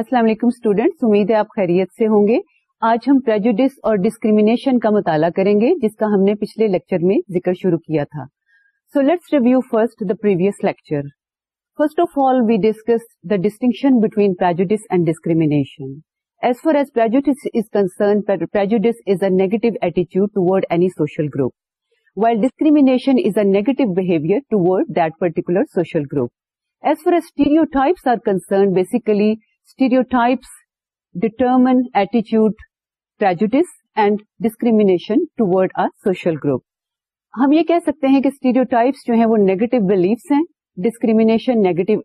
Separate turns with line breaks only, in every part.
السلام علیکم اسٹوڈینٹس امید ہے آپ خیریت سے ہوں گے آج ہم پرجوڈس اور ڈسکریمنیشن کا مطالعہ کریں گے جس کا ہم نے پچھلے لیکچر میں ذکر شروع کیا تھا سو let's review first the previous lecture first of all we discuss the distinction between prejudice and discrimination as far as prejudice is concern prejudice is a negative ایٹیچیوڈ toward any social group while discrimination is a negative behaviour toward that particular social group as far as stereo types are concern basically stereotypes determine ایٹیچیوڈ Persian toward a social group ہم یہ کہہ سکتے ہیں کہ stereotypes جو ہیں وہ negative beliefs ہیں ڈسکریمنیشن نیگیٹو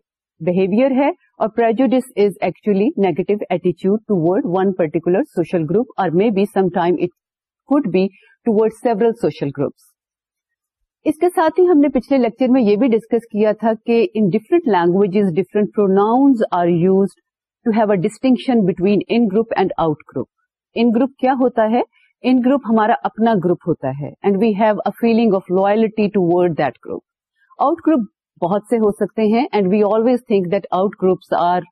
بہیویئر ہے اور پرجوڈیس از ایکچولی نیگیٹو ایٹیچیوڈ toward one particular social group اور may be some time it would be toward several social groups اس کے ساتھ ہی ہم نے پچھلے لیکچر میں یہ بھی ڈسکس کیا تھا کہ in different languages different pronouns are used to have a distinction between in group and out group in group کیا ہوتا ہے ان گروپ ہمارا اپنا گروپ ہوتا ہے and we have a feeling of loyalty toward that group out group بہت سے ہو سکتے ہیں and we always think that out groups are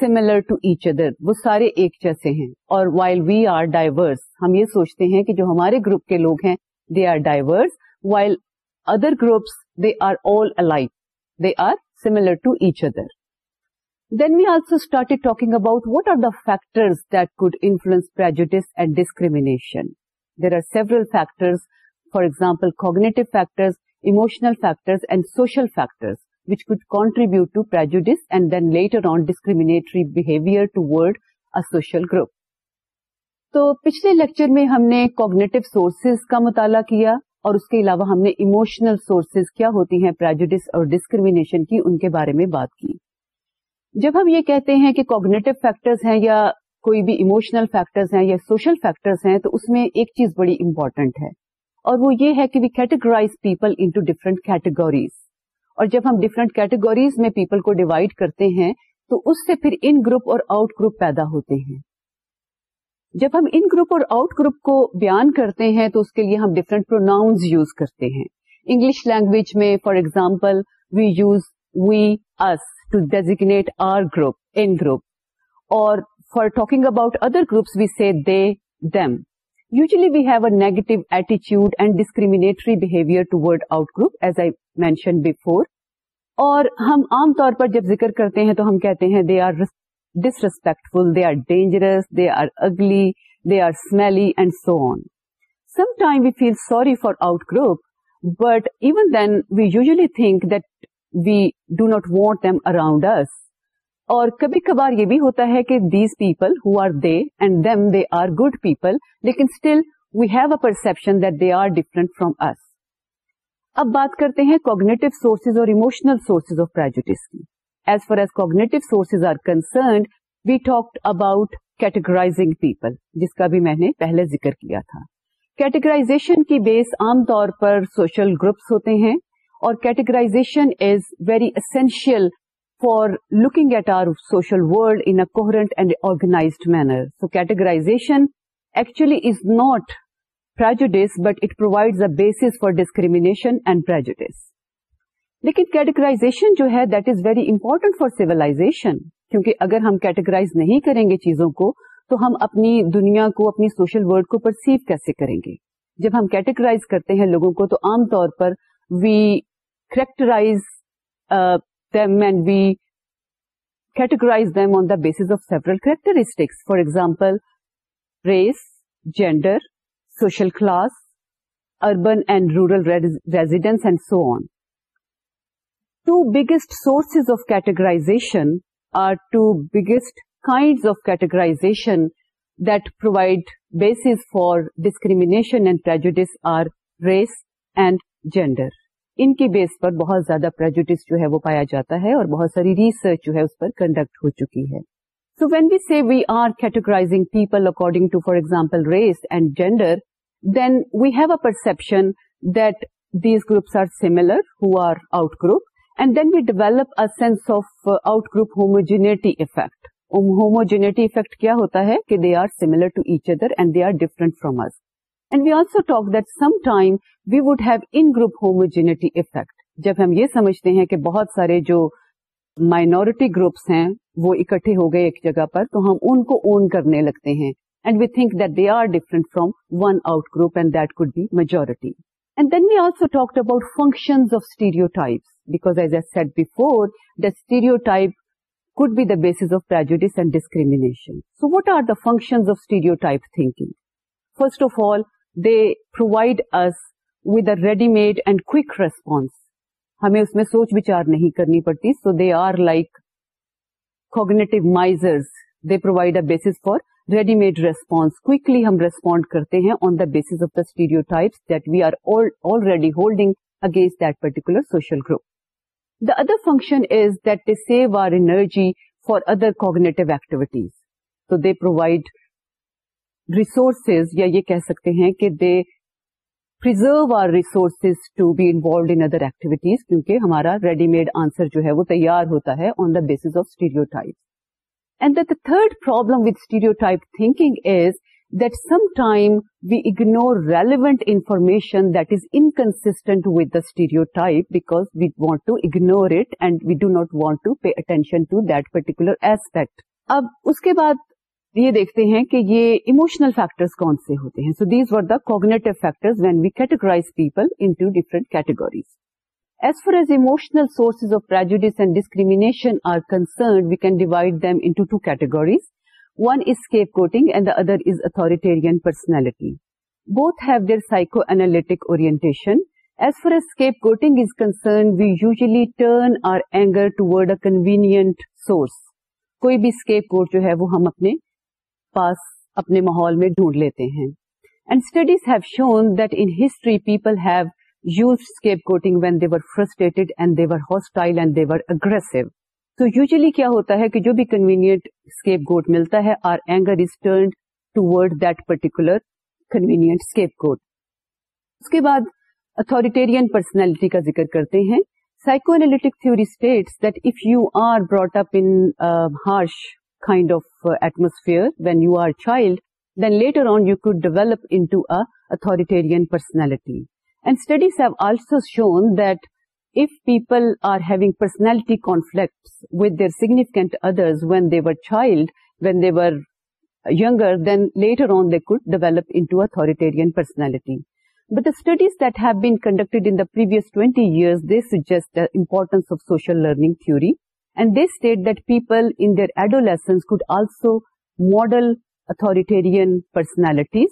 similar to each other وہ سارے ایک جیسے ہیں اور وائل وی آر ڈائیورس ہم یہ سوچتے ہیں کہ جو ہمارے گروپ کے لوگ ہیں they are diverse while other groups they are all alike they are similar to each other then we also start talking about what are the factors that could influence prejudice and discrimination there are several factor for example cognitive فیکٹرل factor factors which could contribute to prejudice and then later on discriminatory behaviour toward social group تو پچھلے لیکچر میں ہم نے cognitive sources کا مطالعہ کیا اور اس کے علاوہ ہم نے اموشنل سورسز کیا ہوتی ہیں پراجوڈس اور ڈسکریمیشن کی ان کے بارے میں بات کی جب ہم یہ کہتے ہیں کہ کوگنیٹو فیکٹرز ہیں یا کوئی بھی اموشنل فیکٹرز ہیں یا سوشل فیکٹرز ہیں تو اس میں ایک چیز بڑی امپورٹنٹ ہے اور وہ یہ ہے کہ we categorize people into different categories اور جب ہم ڈفرنٹ کیٹیگوریز میں پیپل کو ڈیوائڈ کرتے ہیں تو اس سے پھر ان گروپ اور آؤٹ گروپ پیدا ہوتے ہیں جب ہم ان گروپ اور آؤٹ گروپ کو بیان کرتے ہیں تو اس کے لیے ہم ڈفرنٹ پروناؤنز یوز کرتے ہیں انگلش لینگویج میں for example we use we us to designate our group in group اور for talking about other group we see they them usually we have a negative ایٹیچیوڈ and discriminatory behaviour toward out group as I mention before اور ہم عام طور پر جب ذکر کرتے ہیں تو ہم کہتے ہیں they are disrespectful they are dangerous they are ugly they are smelly and soon some time we feel sorry for out group but even then we usually think that we do not want them around us اور کبھی کبھار یہ بھی ہوتا ہے کہ these people who are they and them they are good people لیکن still we have a perception that they are different from us اب بات کرتے ہیں کوگنیٹو سورسز اور اموشنل سورسز آف پرائیج کی as far as cognitive sources are concerned we talk about categorising people جس کا بھی میں نے پہلے ذکر کیا تھا کیٹیگرائزیشن کی بیس عام طور پر سوشل گروپس ہوتے ہیں اور categorization is very essential for looking at our social world in a coherent and organized manner so categorization actually is not prejudice but it provides a basis for discrimination and prejudice لیکن categorization جو ہے that is very important for سیولاشن کیونکہ اگر ہم categorize نہیں کریں گے چیزوں کو تو ہم اپنی دنیا کو اپنی سوشل ورلڈ کو پرسیو کیسے کریں گے جب ہم کیٹیگرائز کرتے ہیں لوگوں کو تو عام طور پر we characterize uh, them, and we categorize them on the basis of several characteristics. For example, race, gender, social class, urban and rural residence, and so on. Two biggest sources of categorization are two biggest kinds of categorization that provide basis for discrimination and prejudice are race and gender. ان کے base پر بہت زیادہ پرجوٹس جو ہے وہ پایا جاتا ہے اور بہت ساری ریسرچ جو ہے اس پر کنڈکٹ ہو چکی ہے so when we see we are categorizing people according to for example race and gender then we have a perception that these groups are similar who are out group and then we develop a sense of out group homogeneity effect homogeneity effect کیا ہوتا ہے کہ they are similar to each other and they are different from us and we also talk some time we would have in group homogeneity effect جب ہم یہ سمجھتے ہیں کہ بہت سارے جو مائنورٹی گروپس ہیں وہ اکٹھے ہو گئے ایک جگہ پر تو ہم ان کو اون کرنے لگتے ہیں group and then we also talk about function of stereotypes because set stereotype could be the basis of prejudice and discrimination. So what are the functions of stereotype thinking? First of all, they provide us with a ready made and response ہمیں اس میں سوچ بچار نہیں کرنی پڑتی so they are like cognitive misers they provide a base for ready made response کلی ہم ریسپونڈ کرتے ہیں on the base of the stereotypes that we are already holding against that particular social group the other function is that they save our energy for other cognitive activities تو they provide resources یا یہ کہہ سکتے ہیں کہ they preserve are resources to be involved in other activities کیونکہ ہمارا ready made answer جو ہے وہ تیار ہوتا ہے on the base of stereotype and the third problem with stereotype thinking is that some time we ignore relevant information that is inconsistent with the stereotype because we want to ignore it and we do not want to pay attention to that particular aspect اب اس کے بعد یہ دیکھتے ہیں کہ یہ emotional factor کون سے ہوتے ہیں so these are the cognitive factors when we categorize people different categories as far as emotional sources of prejudice and discrimination are concerned we can divide them into two categories one is scapegoating and the other is authoritarian personality both have their psychoanalytic orientation as far as scapegoating is concerned we usually turn our anger toward a convenient source کوئی بھی escape کوٹ جو ہے وہ ہم اپنے پاس اپنے ماحول میں ڈھونڈ لیتے ہیں and studies have shown that in history people have use scapegoating when they're frustrated and they're hostile and they're aggressive تو یوزلی کیا ہوتا ہے کہ جو بھی کنوینئنٹ اسکیپ گوٹ ملتا ہے are anger is turned toward that particular convenient scapegoat اس کے بعد اتارٹیرین پرسنالٹی کا ذکر کرتے ہیں psychoanalytic theory states that if you are brought up in harsh kind of uh, atmosphere when you are a child, then later on you could develop into a authoritarian personality. And studies have also shown that if people are having personality conflicts with their significant others when they were child, when they were younger, then later on they could develop into authoritarian personality. But the studies that have been conducted in the previous 20 years, they suggest the importance of social learning theory and they state that people in their adolescence could also model authoritarian personalities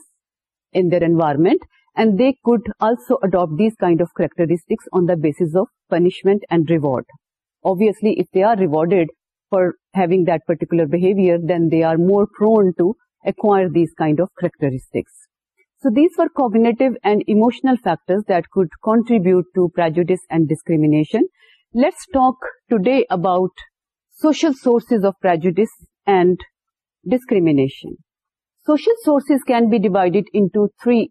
in their environment, and they could also adopt these kind of characteristics on the basis of punishment and reward. Obviously, if they are rewarded for having that particular behavior, then they are more prone to acquire these kind of characteristics. So these were cognitive and emotional factors that could contribute to prejudice and discrimination. Let's talk today about social sources of prejudice and discrimination social sources can be divided into three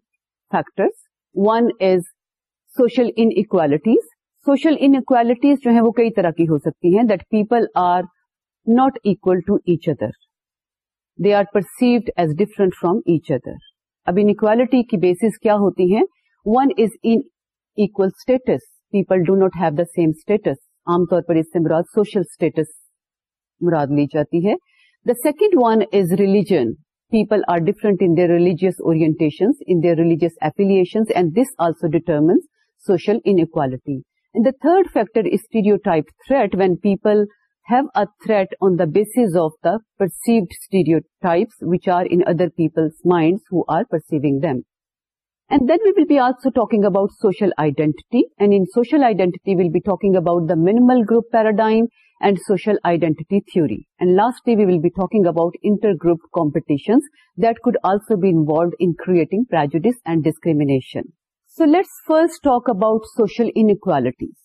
factors one is social inequalities social inequalities جو ہیں وہ کئی طرح کی ہو سکتی ہیں that people are not equal to each other they are perceived as different from each other اب انکوالٹی کی بیسز کیا ہوتی ہیں one is انکو status people do not have the same status عام طور پر اس سے مراد مراد سوشل اسٹیٹس لی جاتی ہے the second one is religion people are different in their religious orientation in their religious affiliation and this also determines social inequality the third factor is type threat when people have a threat on the base of the perceived types which are in other people's mind who are perceiving them And then we will be also talking about social identity. And in social identity, we'll be talking about the minimal group paradigm and social identity theory. And lastly, we will be talking about intergroup competitions that could also be involved in creating prejudice and discrimination. So let's first talk about social inequalities.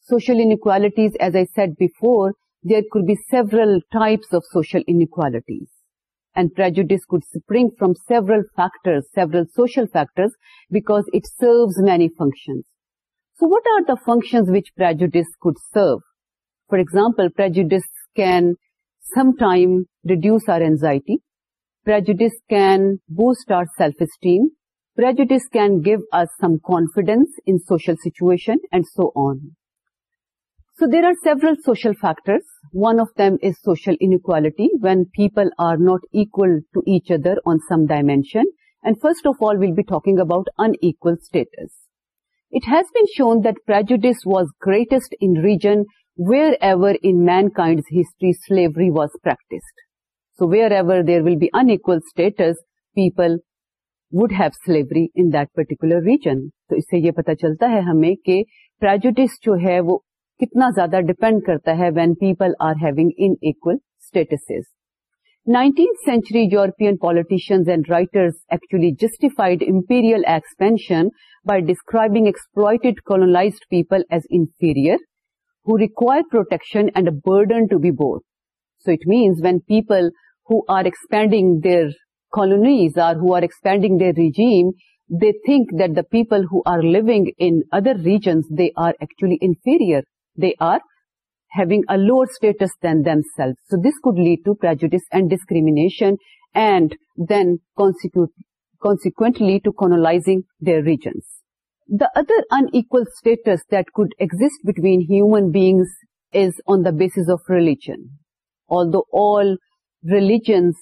Social inequalities, as I said before, there could be several types of social inequalities and prejudice could spring from several factors, several social factors, because it serves many functions. So what are the functions which prejudice could serve? For example, prejudice can sometimes reduce our anxiety. Prejudice can boost our self-esteem. Prejudice can give us some confidence in social situation, and so on. So there are several social factor one of them is social inequality when people are not equal to each other on some dimension and first of all we'll be talking about unequal status it has shown that prejudice was greatest in region wherever in mankind's history slavery was practised so wherever there will be unequal status people would have slavery in درٹیولر region تو اس سے یہ پتا چلتا ہے ہمیں کہ پراجڈس جو ہے وہ کتنا زیادہ ڈپینڈ کرتا ہے when people are having in equal status nineteenth century European politicians and writers actually justified imperial expansion by describing exploit کولونا people as inferior who require protection and a burden to be borne so it means when people who are expanding their colonies or are expanding their regime they think that the people who are لوگ in other regions they are actually inferior they are having a lower status than themselves. So this could lead to prejudice and discrimination, and then consequently to colonizing their regions. The other unequal status that could exist between human beings is on the basis of religion. Although all religions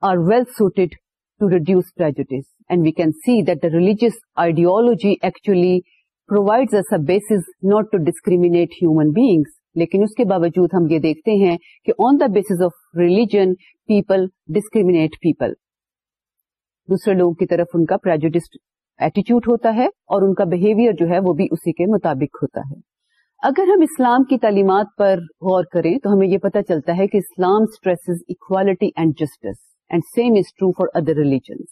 are well suited to reduce prejudice, and we can see that the religious ideology actually provide a base not to discriminate human beings لیکن اس کے باوجود ہم یہ دیکھتے ہیں کہ on the basis of religion people discriminate people دوسرے لوگوں کی طرف ان کا پرج ایٹیچیوڈ ہوتا ہے اور ان کا بہیویئر جو ہے وہ بھی اسی کے مطابق ہوتا ہے اگر ہم اسلام کی تعلیمات پر غور کریں تو ہمیں یہ پتا چلتا ہے کہ Islam stresses equality and justice and same is true for other religions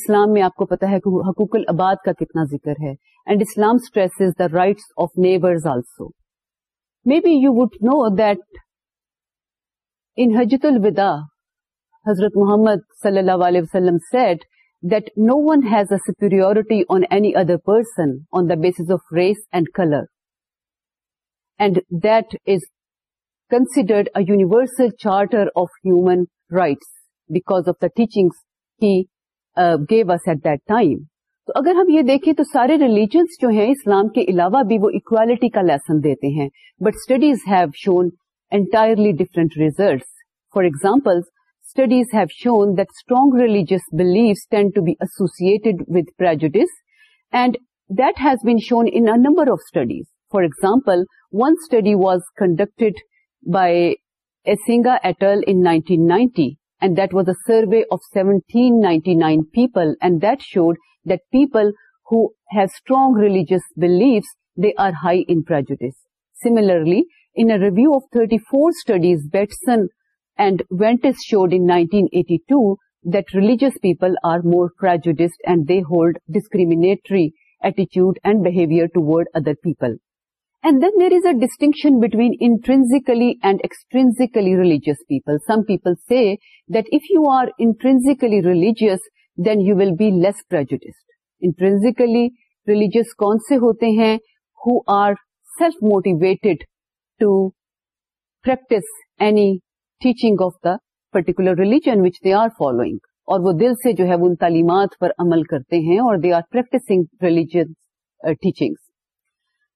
اسلام میں آپ کو پتا ہے کہ حقوق العباد کا کتنا ذکر ہے and Islam stress is the rights of neighbours also maybe you would know that in حجت البدا حضرت محمد صلی اللہ علیہ وسلم said that no one has a superiority on any other person on the basis of race and colour and that is considered a universal charter of human rights because of the teaching کی gave us at that time تو اگر ہم یہ دیکھیں تو سارے religions جو ہیں اسلام کے علاوہ بھی وہ اکوالٹی کا لیسن دیتے ہیں but studies have shown entirely different results for example studies have shown that strong religious beliefs can to be associated with prejudice and that has been shown in number of studies for example one study was conducted by ایسا eighteen ninety and that was a survey of seventy nine people and that showed that people who have strong religious beliefs, they are high in prejudice. Similarly, in a review of 34 studies, Batson and Ventis showed in 1982 that religious people are more prejudiced and they hold discriminatory attitude and behavior toward other people. And then there is a distinction between intrinsically and extrinsically religious people. Some people say that if you are intrinsically religious, then you be be less Intrinsically, religious کون سے ہوتے ہیں practice are self motivated practise any teaching of the particular following. اور وہ دل سے جو ہے ان تعلیمات پر عمل کرتے ہیں اور they are practising uh, teachings.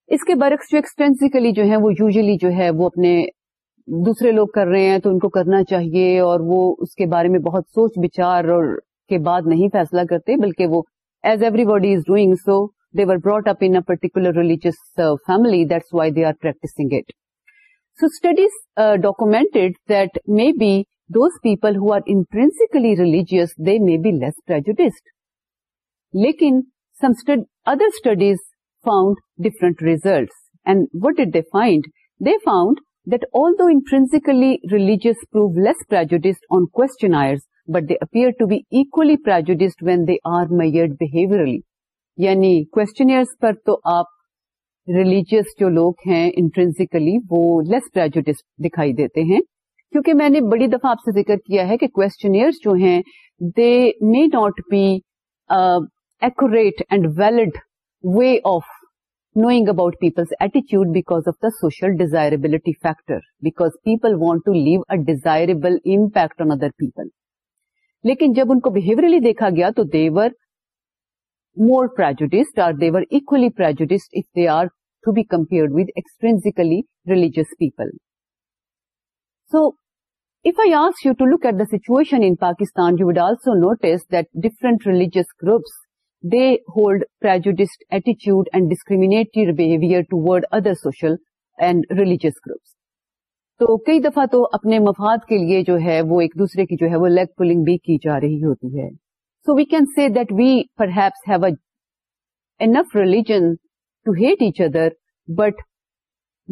اس کے برعکس جو جو ہے یوزلی جو ہے وہ اپنے دوسرے لوگ کر رہے ہیں تو ان کو کرنا چاہیے اور وہ اس کے بارے میں بہت سوچ بچار اور کے بعد نہیں فیصلہ کرتے بلکہ وہ as everybody is doing so they were brought up in particular religious family that's why they are practising it so studies documented that may be those people who are intrinsically religious they may be less prejudiced لیکن other studies found different results and what did they find they found that although intrinsically religious prove less prejudiced on questionnaires, but they appear to be equally پراجوڈیسڈ when they are measured behaviourally یعنی questionnaire پر تو آپ رلیجیئس جو لوگ ہیں انفرینسکلی وہ لیس پراجوڈیسڈ دکھائی دیتے ہیں کیونکہ میں نے بڑی دفعہ آپ سے ذکر کیا ہے کہ کوشچنیئر جو ہیں they may not be exact and valid way of knowing about people's ایٹیچیوڈ back of the social desirability factor because people want to leave a desirable impact on other people لیکن جب ان کو بہیورلی دیکھا گیا تو دیور more prejudiced or they were equally prejudiced if they are to be compare with extrinsically religious people so If I ask you to look at the situation in Pakistan, you would also notice that different religious groups, they hold prejudiced attitude and discriminatory behavior toward other social and religious groups. تو کئی دفعہ تو اپنے مفاد کے لیے جو ہے وہ ایک دوسرے کی جو ہے وہ لیگ پولنگ بھی کی جا رہی ہوتی ہے so we can see that we perhaps have a religion to hate each other but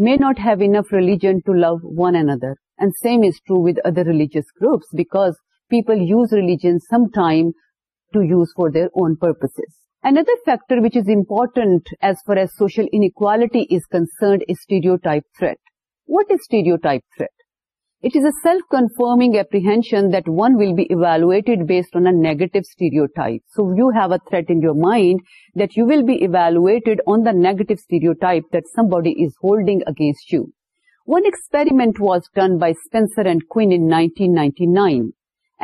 may not have enough religion to love one another and same is true with other religious groups because people use religion some time to use for their own purpose factor which is important as far as social inequality is concerned is stereotype threat. What is stereotype threat it is a self confirm apprehension that one will be evaluate based on a negative stereotype so you have a threat in mind that you will be evaluated on the negative stereotype that somebody is holding against you one experiment was done by Spencer and Quentin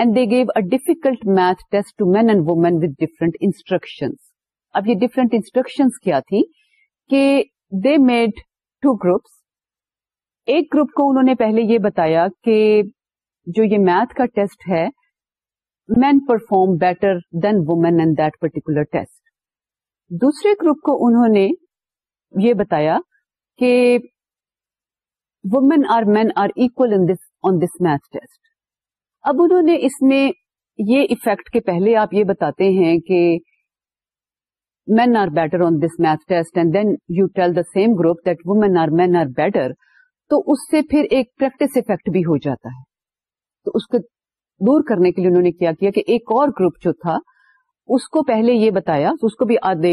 and they gave a difficult math test to men and women with different instructions اب یہ different instructions کیا تھیں کہ they made groups ایک group کو انہوں نے پہلے یہ بتایا کہ جو یہ میتھ کا ٹیسٹ ہے men perform better than women in particular test دوسرے گروپ کو انہوں نے یہ بتایا کہ women are men are on this math test اب انہوں نے اس میں یہ افیکٹ کے پہلے آپ یہ بتاتے ہیں کہ men are better on this math test and then you tell the same group that women are men are better تو اس سے پھر ایک پریکٹس افیکٹ بھی ہو جاتا ہے تو اس کو دور کرنے کے لیے انہوں نے کیا کیا کہ ایک اور گروپ جو تھا اس کو پہلے یہ بتایا اس کو بھی آدھے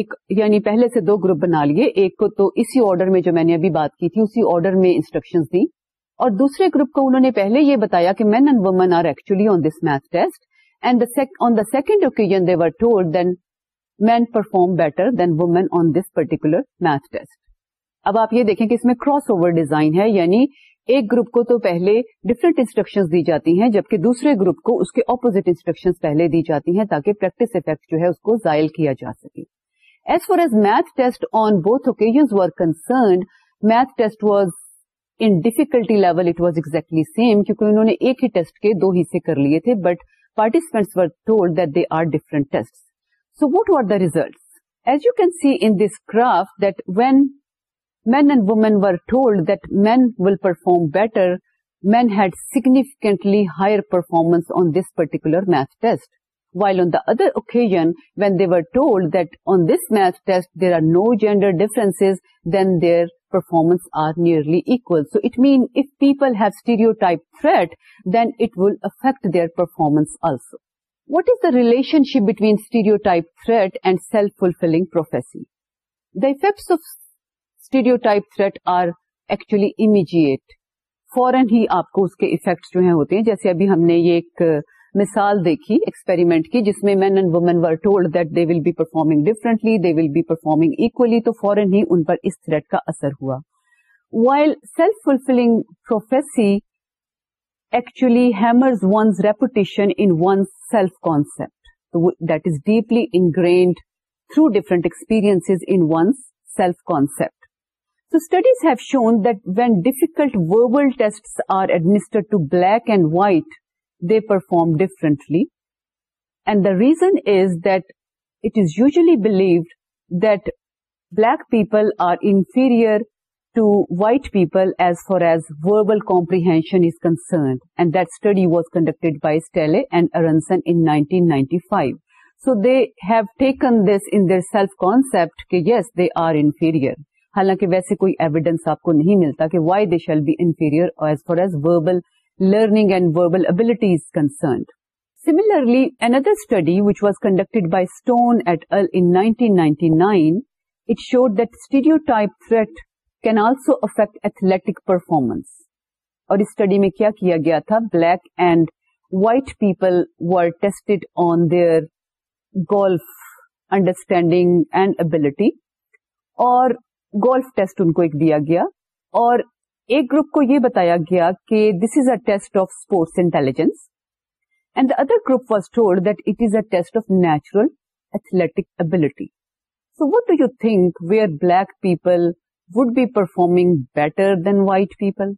ایک یعنی پہلے سے دو گروپ بنا لیے ایک کو تو اسی آرڈر میں جو میں نے ابھی بات کی تھی اسی آرڈر میں انسٹرکشن دی اور دوسرے گروپ کو انہوں نے پہلے یہ بتایا کہ men and women are actually on this math test and on the second occasion they were told then men perform better than on this particular math test اب آپ یہ دیکھیں کہ اس میں کراس اوور ڈیزائن ہے یعنی ایک گروپ کو تو پہلے ڈفرنٹ انسٹرکشنز دی جاتی ہیں جبکہ دوسرے گروپ کو اس کے انسٹرکشنز انسٹرکشن دی جاتی ہیں تاکہ پریکٹس افیکٹ جو ہے اس کو ضائع کیا جا سکے as far as math test on both were concerned math test was in difficulty level it was exactly same کیونکہ انہوں نے ایک ہی ٹیسٹ کے دو حصے کر لیے تھے but participants were told that they are different so what are the result as you can see in this graph that when men and women were told that men will perform better. Men had significantly higher performance on this particular math test. While on the other occasion, when they were told that on this math test there are no gender differences, then their performance are nearly equal. So it means if people have stereotype threat, then it will affect their performance also. What is the relationship between stereotype threat and self-fulfilling prophecy? The effects of stereotype threat are actually immediate فورن ہی آپ کو اس کے effect جو ہیں ہوتے ہیں جیسے ابھی ہم نے یہ ایک مثال دیکھی ایکسپیریمنٹ کی جس میں men and women were told that they will be performing differently they will be performing equally تو فورن ہی ان پر اس تھریٹ کا اثر ہوا while self fulfilling prophecy actually hammers one's reputation in one self concept that is deeply ingrained through different experience in one self concept So studies have shown that when difficult verbal tests are administered to black and white, they perform differently. And the reason is that it is usually believed that black people are inferior to white people as far as verbal comprehension is concerned. And that study was conducted by Stelle and Aronson in 1995. So they have taken this in their self-concept, yes, they are inferior. حالانکہ ویسے کوئی evidence آپ کو نہیں ملتا کہ why they shall be inferior as far as verbal learning and verbal abilities concerned study which was conducted by Stone at nineteen ninety nine it showed stereotype threat can also affect athletic performance اور اس study میں کیا کیا گیا تھا black and white people were tested on their golf understanding and ability اور golf test ان کو ایک دیا گیا اور ایک گروپ کو یہ بتایا گیا کہ this is a test of sports intelligence and the other group was told that it is a test of natural athletic ability so what do you think where black people would be performing better than white people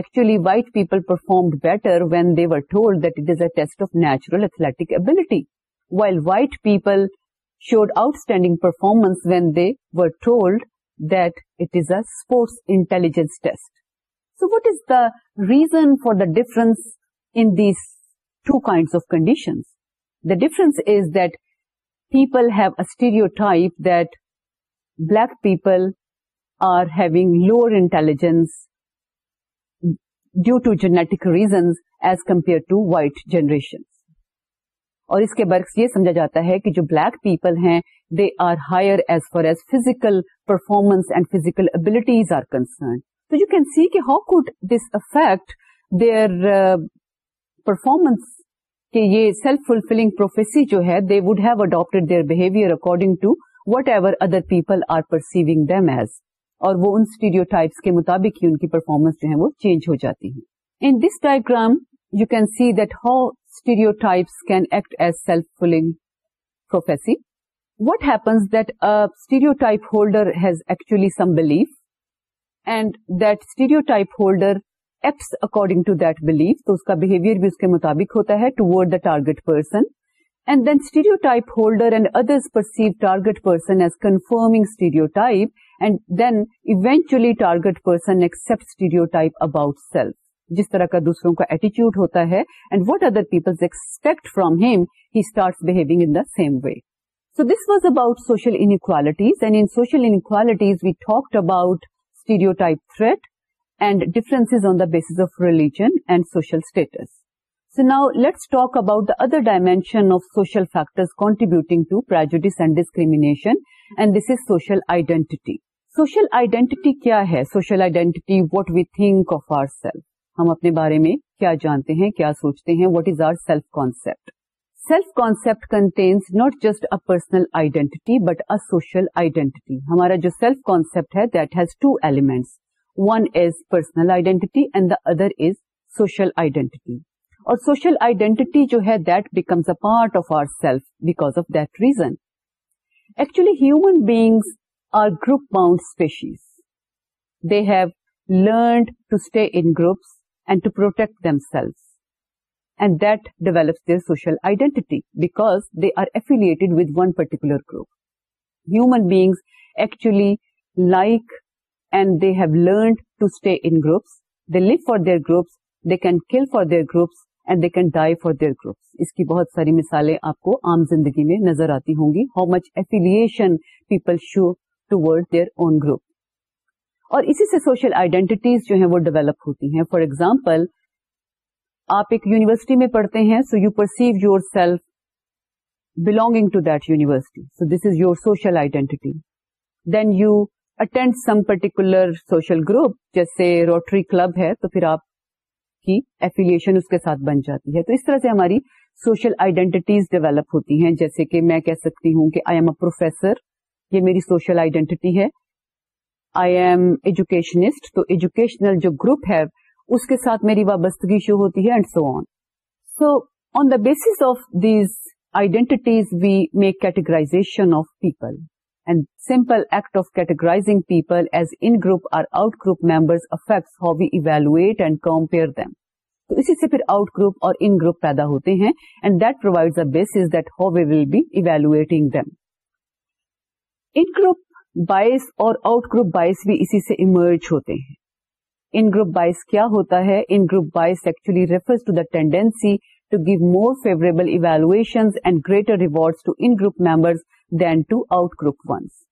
actually white people performed better when they were told that it is a test of natural athletic ability while white people showed outstanding performance when they were told that it is a sports intelligence test. So what is the reason for the difference in these two kinds of conditions? The difference is that people have a stereotype that black people are having lower intelligence due to genetic reasons as compared to white generation. اور اس کے برعکس یہ سمجھا جاتا ہے کہ جو بلیک پیپل ہیں they are higher as far as physical performance and physical abilities are concern تو یو کین سی کہ how could this affect their performance کہ یہ سیلف فلفلنگ پروفیسی جو ہے they would have adapted their behaviour according to whatever other people are perceiving them as اور وہ ان studio types کے مطابق ہی ان کی پرفارمنس جو ہے وہ چینج ہو جاتی ہے in this diagram you can see that how stereotypes can act as self fulfilling prophecy what happens that stereotype holder has actually some belief and stereotype holder ایپس اکارڈنگ ٹو دیٹ بلیف تو اس کا behaviour بھی اس کے مطابق ہوتا ہے to word the target person and then stereo type holder and others perceive target person as confirm اسٹیریوٹائی then ایوینچلی target person accept اسٹیریوٹائیپ about self جس طرح کا دوسروں کا ایٹیچیوڈ ہوتا ہے and what other Peoples expect from him he starts behaving in the same way so this was about social inequalities and in social inequalities we talked about type threat and difference on the base of religion and social status so now let's talk about the other dimension of social factors contributing to prejudice and discrimination and this is social identity social identity کیا ہے social identity what we think of our self ہم اپنے بارے میں کیا جانتے ہیں کیا سوچتے ہیں what is our self concept self concept contains not just a personal identity but a social identity ہمارا جو سیلف کانسپٹ ہے that has two elements one is personal identity and the other is social identity اور social identity جو ہے that becomes a part of our self because of that reason actually human beings are group bound species they have learned to stay in groups and to protect them self and that develops their social identity because they are affiliated with one particular group human beings actually like and they have learned to stay in groups they live for their groups they can kill for their groups and they can die for their groups اس کی بہت ساری مثالیں آپ کو عام زندگی میں نظر آتی ہوں گی how much affiliation people show toward their own group اور اسی سے سوشل آئیڈینٹیز جو ہیں وہ ڈیولپ ہوتی ہیں فار ایگزامپل آپ ایک یونیورسٹی میں پڑھتے ہیں so you perceive your self belonging to that university so this is your social identity then you attend some particular social group جیسے روٹری کلب ہے تو پھر آپ کی ایفیلیشن اس کے ساتھ بن جاتی ہے تو اس طرح سے ہماری سوشل آئیڈینٹیز ڈیولپ ہوتی ہیں جیسے کہ میں کہہ سکتی ہوں کہ آئی ایم اے پروفیسر یہ میری سوشل آئیڈینٹی ہے آئی ایم ایجوکیشنسٹ تو ایجوکیشنل جو گروپ ہے اس کے ساتھ میری وابستگی شو ہوتی ہے and so so on on the base of these identities we make categorization of people and simple act of categorizing people as in group or out group how we evaluate and compare them تو اسی سے پھر out group اور in group پیدا ہوتے ہیں and that provide the base that how we will be evaluating them in group bias اور out group bias بھی اسی سے ایمرج ہوتے ہیں ان گروپ بائس کیا ہوتا ہے in group bias actually refers to the tendency to give more favourable evaluation and greater reward to in group members than to out group ones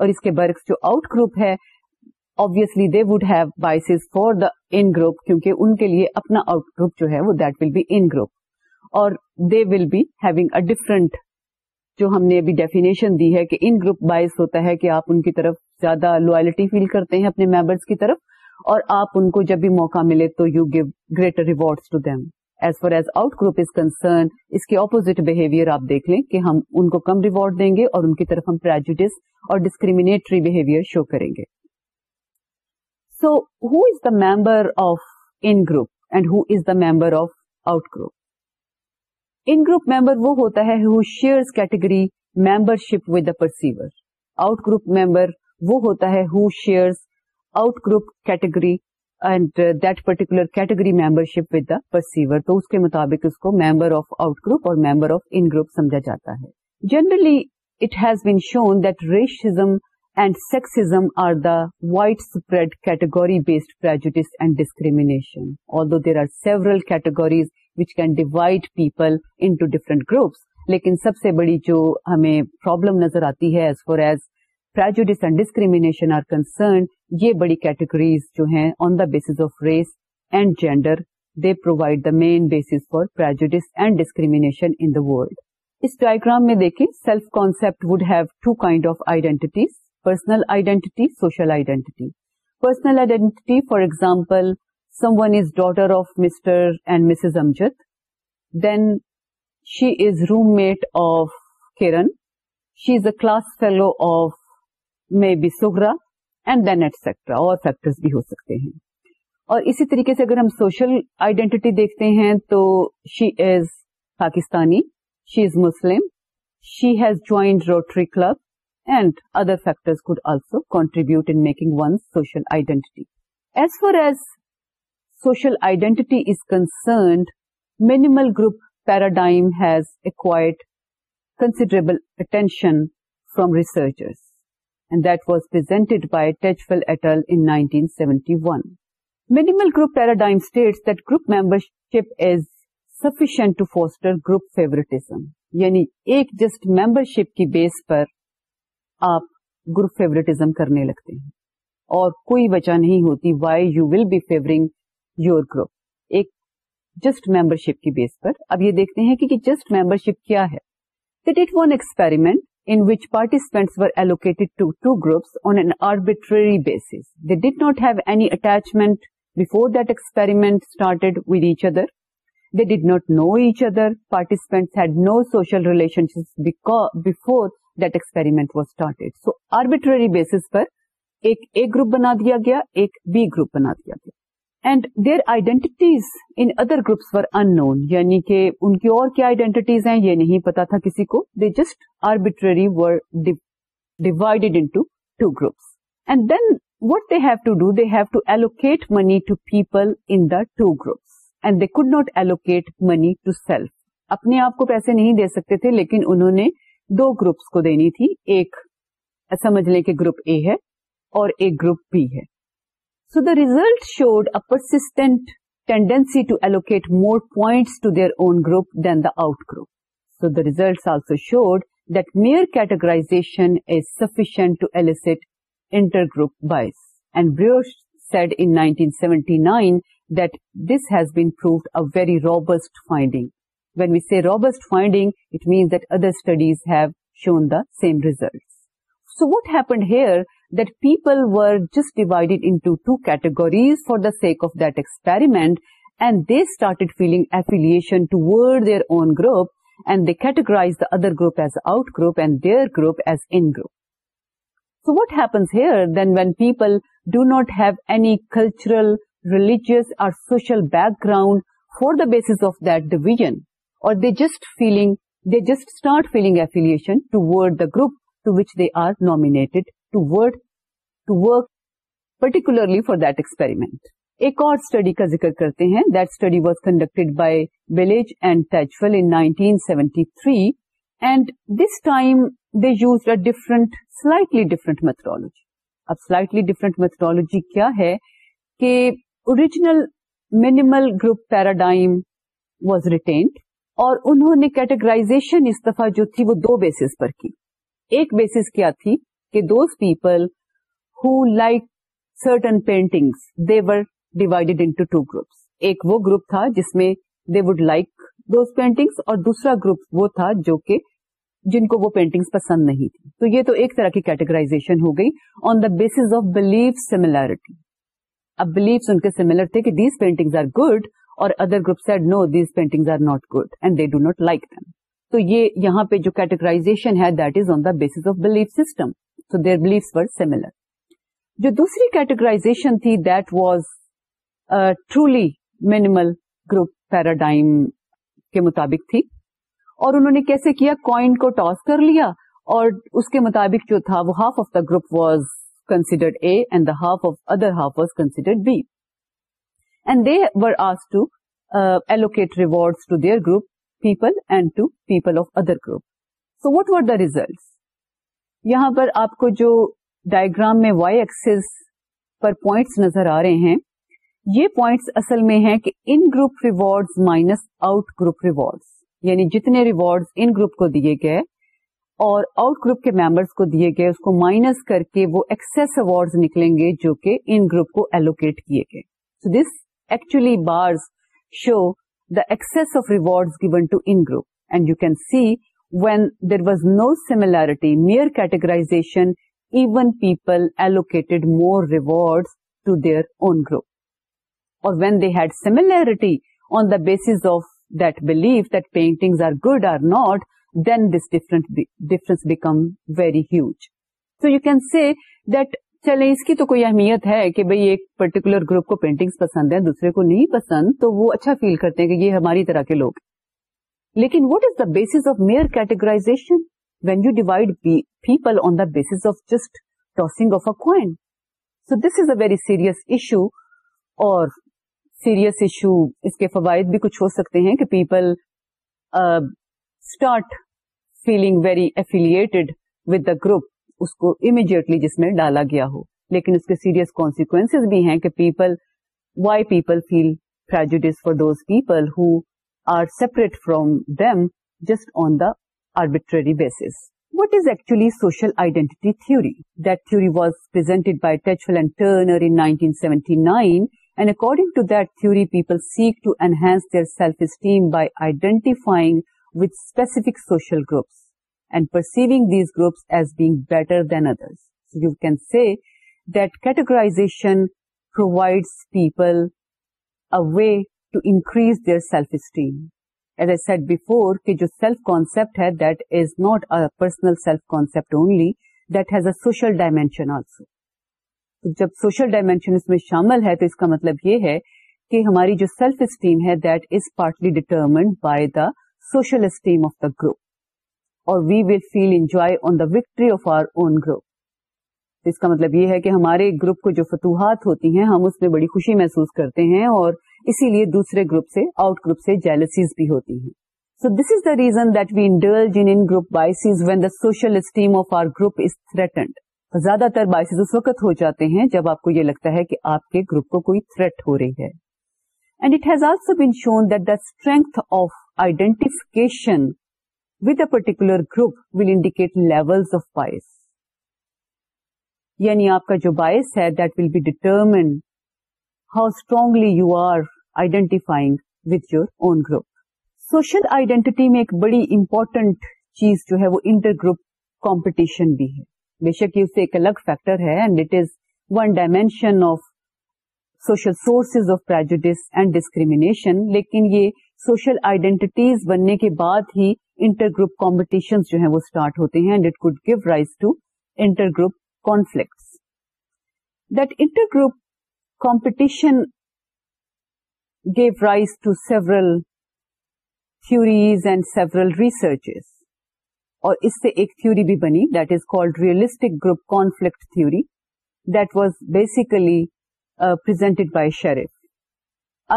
اور اس کے برکس جو آؤٹ گروپ ہے they they would have biases the the group کیونکہ ان کے لیے اپنا آؤٹ گروپ جو ہے وہ that will be in group اور they will having a different جو ہم نے ابھی ڈیفینیشن دی ہے کہ ان گروپ بائز ہوتا ہے کہ آپ ان کی طرف زیادہ لوائلٹی فیل کرتے ہیں اپنے ممبرس کی طرف اور آپ ان کو جب بھی موقع ملے تو you give greater reward to them as far as out group is concern اس کے اپوزٹ بہیویئر آپ دیکھ لیں کہ ہم ان کو کم ریوارڈ دیں گے اور ان کی طرف ہم اور ڈسکریمنیٹری بہیویئر شو کریں گے so who is the member of in group and who is the member of out group in group member وہ ہوتا ہے who category membership with the perceiver out group member وہ ہوتا ہے who out group category category and that particular membership with the perceiver تو اس کے مطابق اس کو ممبر آف آؤٹ گروپ اور ممبر آف ان گروپ سمجھا جاتا ہے generally it has been shown that racism and sexism are the wide spread category based discrimination although there are several categories which can divide people into different groups لیکن سب سے بڑی جو ہمیں problem نظر آتی ہے as far as prejudice and discrimination are concerned یہ بڑی کیٹیگریز جو ہیں on the base of race and gender they provide the main base for prejudice and discrimination in the world اس ڈائگرام میں دیکھیں self concept would have two kind of identities personal identity social identity personal identity for example someone is daughter of Mr and Mrs Amjad then she is room meat of Karen she is a class fellow of maybe so and then et cetera اور factor بھی ہو سکتے ہیں اور اسی طریقے سے اگر ہم سوشل آئیڈینٹیٹی دیکھتے ہیں تو she is Pakistani she is Muslim she has joined Rotary club and other factors حڈ also contribute in making one social identity as far as social identity is concerned minimal group paradigm has acquired considerable attention from researchers by Tajfel et al one minimal group paradigm state that group membership is sufficient to foster group favouritism یعنی ایک just membership کی بیس پر آپ group favouritism کرنے لگتے ہیں اور کوئی وجہ نہیں ہوتی why you will be favour your group ایک جسٹ ممبر شپ کی بیس پر اب یہ دیکھتے ہیں کہ جسٹ ممبر شپ کیا ہے that it one experiment in which participants were allocated to two groups on an arbitrary basis. They did not have any attachment before that experiment started with each other. They did not know each other. Participants had no social relationships because before that experiment was started. So, arbitrary basis per, ek A group bana diya gya, ek B group bana diya gya. And their identities in other groups were known یعنی کہ ان کی اور کیا identities ہیں یہ نہیں پتا تھا کسی کو they just arbitrary divided into two groups and then what they have to do they have to allocate money to people in the two groups and they could not allocate money to self اپنے آپ کو پیسے نہیں دے سکتے تھے لیکن انہوں نے دو گروپس کو دینی تھی ایک سمجھ لیں کہ گروپ اے ہے اور ایک گروپ بی ہے So the result showed a persistent tendency to allocate more points to their own group than the out-group. So the results also showed that mere categorization is sufficient to elicit intergroup bias. And Breuer said in 1979 that this has been proved a very robust finding. When we say robust finding, it means that other studies have shown the same results. So what happened here that people were just divided into two categories for the sake of that experiment, and they started feeling affiliation toward their own group, and they categorized the other group as out group and their group as in group. So what happens here then when people do not have any cultural, religious or social background for the basis of that division, or they just start feeling affiliation toward the group to which they are nominated trick to work particularly for the experiment ایک اور study کا ذکر کرتے ہیں that study was conducted by ولیج and Tajfel seventy three and this time they use a different slightly different methodology اب slightly different methodology کیا ہے کہ original minimal group paradigm was retained اور انہوں نے کیٹیگرائزیشن اس دفعہ جو تھی وہ دو بیس پر کی ایک بیسز کیا تھی کہ those people who like certain painting were divided into two groups ایک وہ گروپ تھا جس میں they would like those painting اور دوسرا گروپ وہ تھا جو کہ جن کو وہ پینٹنگ پسند نہیں تھی تو یہ تو ایک طرح کی کیٹیگرائزیشن ہو گئی on the base of belief similarity اب بلیفس ان کے سیملر تھے کہ دیز پینٹنگ آر گڈ اور other group said no these painting are not good and they do not like them تو یہاں پہ جو کیٹیگرائزیشن ہے that is on the base of belief system so their blue similar جو دوسری categorization تھی truly minimal group paradigm کے مطابق تھی اور انہوں نے کیسے کیا کوائن کو ٹاس کر لیا اور اس کے مطابق جو تھا وہ half of the group was considered A and the half of other half was considered B and they were آس to allocate reward to their group people and to people of other group so what war the result یہاں پر آپ کو جو diagram میں Y axis پر points نظر آ رہے ہیں یہ پوائنٹس اصل میں ہیں کہ in group rewards minus out group rewards یعنی جتنے ریوارڈ ان گروپ کو دیے گئے اور آؤٹ گروپ کے ممبرس کو دیے گئے اس کو مائنس کر کے وہ ایکسس ایوارڈ نکلیں گے جو کہ ان گروپ کو ایلوکیٹ کیے گئے so this actually bars show the x of rewards given to in group and you can see when there was no similarity mere categorization even people allocated more reward to their own group اور when they had similarity on the base of that belief that paintings are good or not then this different difference become very huge so you can see that چلیں اس کی تو کوئی اہمیت ہے کہ بھئی ایک پرٹیکولر گروپ کو پینٹنگز پسند ہیں دوسرے کو نہیں پسند تو وہ اچھا فیل کرتے ہیں کہ یہ ہماری طرح کے لوگ ہیں لیکن what is the base of mere categorization when you divide people on the base of just tossing of a so this is a very serious issue اور سیریس ایشو اس کے فوائد بھی کچھ ہو سکتے ہیں کہ people start feeling very affiliated with the group اس کو امیڈیٹلی جس میں ڈالا گیا ہو لیکن اس کے سیریس کانسیکوینس بھی ہیں کہ people why people feel prejudice for those people who are separate from them just on the arbitrary basis. What is actually social identity theory? That theory was presented by Tetchel and Turner in 1979, and according to that theory, people seek to enhance their self-esteem by identifying with specific social groups and perceiving these groups as being better than others. So you can say that categorization provides people a way to increase their self esteem as a said before کہ جو self concept has a social dimension also جب social dimension اس میں شامل ہے تو اس کا مطلب یہ ہے کہ ہماری جو سیلف اسٹیم ہے that is partly determined by the social esteem of the group اور we will feel enjoy on the victory of our own group اس کا مطلب یہ ہے کہ ہمارے گروپ کو جو فتوحات ہوتی ہیں ہم اس میں بڑی خوشی محسوس کرتے ہیں اور اسی لیے دوسرے گروپ سے آؤٹ گروپ سے جیلسیز بھی ہوتی ہیں so this is the reason that we ڈرز in group biases when the social esteem of our group is threatened زیادہ تر بائسیز اس وقت ہو جاتے ہیں جب آپ کو یہ لگتا ہے کہ آپ کے گروپ کو کوئی تھریٹ ہو رہی ہے and it has also been shown that the strength of identification with a particular group will indicate level of bias یعنی آپ کا جو باعث ہے that will be determined how strongly you are identifying with your own group social identity میں ایک بڑی important چیز جو ہے وہ انٹر گروپ کمپٹیشن بھی ہے بے شک یہ اس سے ایک الگ فیکٹر ہے and it is one dimension of social sources of prejudice and discrimination لیکن یہ سوشل آئیڈینٹیز بننے کے بعد ہی انٹر گروپ کمپٹیشن جو ہے وہ اسٹارٹ ہوتے ہیں and it could give rise to inter group conflicts that inter group competition give rise to several theories and several research اور اس سے ایک تھیوری بھی بنی that is called realistic group conflict theory that was basically presented by Sherif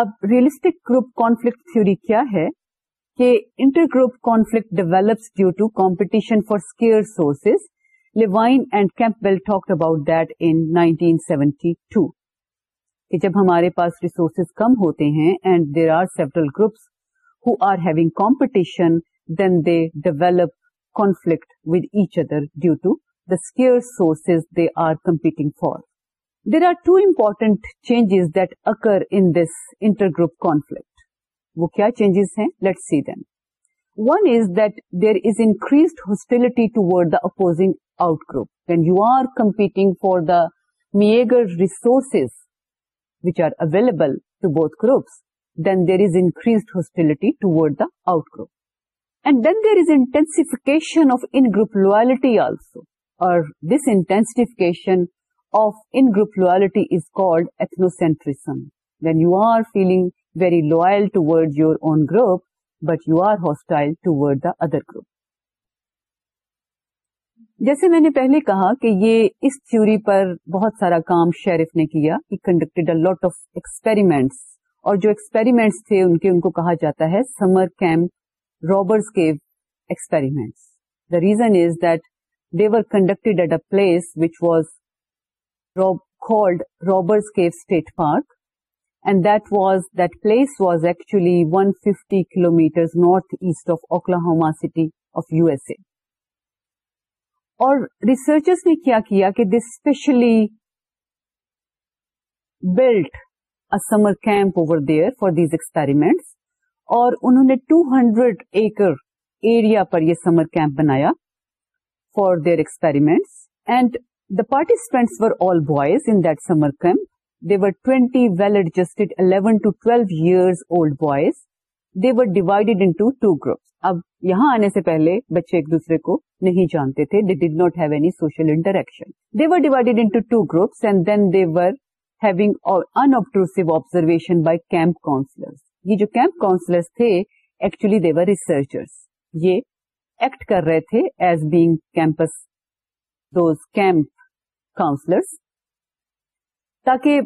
اب realistic group conflict theory کیا ہے کہ inter group conflict develops due to competition for scarce sources Levine and Campbell well talk about that nineteen seventy two کہ جب ہمارے پاس resources کم ہوتے ہیں and there are several groups who are having competition then they develop conflict with each other due to the scarce sources they are competing for there are two important changes that occur in this inter group conflict وہ کیا changes ہیں let see then one is that there is increase hostility toward the opposing out group when you are competing for the meagre resources which are available to both groups, then there is increased hostility toward the out-group. And then there is intensification of in-group loyalty also, or this intensification of in-group loyalty is called ethnocentrism. When you are feeling very loyal toward your own group, but you are hostile toward the other group. جیسے میں نے پہلے کہا کہ یہ اس theory پر بہت سارا کام Sherif نے کیا ہی conducted a lot of experiments اور جو ایکسپیریمنٹس تھے ان کے ان کو کہا جاتا ہے سمر کیمپ کے experiments the reason is that they were conducted at a place which was state park and that was that place was actually one fifty kilometre north east of Oklahoma City of U S A اور researchers نے کیا کیا کہ they specially built a summer camp over there for these experiments اور انہوں نے 200 hundred ایک area پر یہ سمر کیمپ بنایا for their experiments and the participants were all boys in that summer camp they were 20 well adjusted 11 to 12 years old boys they were divided into two groups اب یہاں آنے سے پہلے بچے ایک دوسرے کو نہیں جانتے تھے جو کیمپ ایکٹ کر رہے تھے ایز بینگ کیمپس کاؤنسلرس تاکہ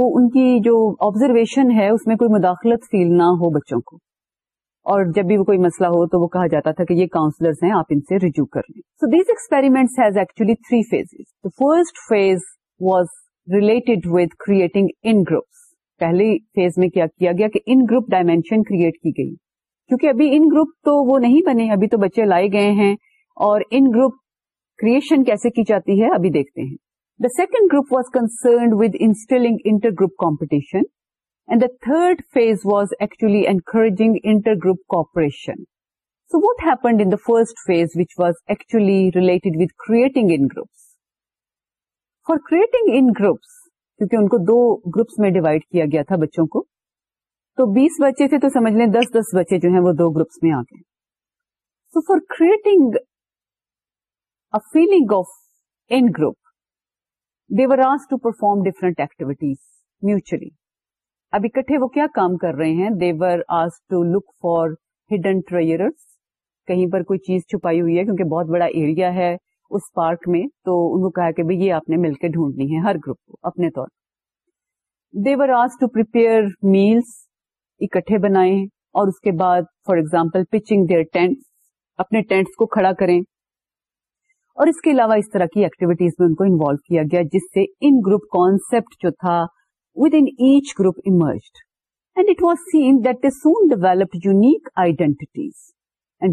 وہ ان کی جو آبزرویشن ہے اس میں کوئی مداخلت فیل نہ ہو بچوں کو اور جب بھی وہ کوئی مسئلہ ہو تو وہ کہا جاتا تھا کہ یہ کاؤنسلرز ہیں آپ ان سے ریجیو کر لیں so these experiment actually three phase phase in groups پہلے فیز میں کیا کیا گیا کہ ان گروپ ڈائمینشن کریٹ کی گئی کیونکہ ابھی ان گروپ تو وہ نہیں بنے ابھی تو بچے لائے گئے ہیں اور ان گروپ کریشن کیسے کی جاتی ہے ابھی دیکھتے ہیں the second group was concerned with instilling inter group competition third phase was actually encouraging inter group کو first phase which was actually related for creating کیونکہ ان کو دو گروپس میں ڈیوائڈ کیا گیا تھا بچوں کو تو بیس بچے تھے تو سمجھ لیں دس دس بچے جو ہیں وہ دو گروپس میں آ گئے so for creating feeling of in group they were آس to perform different activities mutually اب اکٹھے وہ کیا کام کر رہے ہیں دیور آس to look for hidden treasures کہیں پر کوئی چیز چھپائی ہوئی ہے کیونکہ بہت بڑا ایریا ہے اس پارک میں تو ان کو کہا کہ بھائی یہ آپ نے مل کے ڈھونڈنی ہے ہر گروپ کو اپنے طور دیور میلس اکٹھے بنائے اور اس کے بعد for example pitching their tents اپنے ٹینٹس کو کھڑا کریں اور اس کے علاوہ اس طرح کی ایکٹیویٹیز میں ان کو انوالو کیا گیا جس سے ان گروپ کانسپٹ جو تھا with N each group and it was sent develop unique identities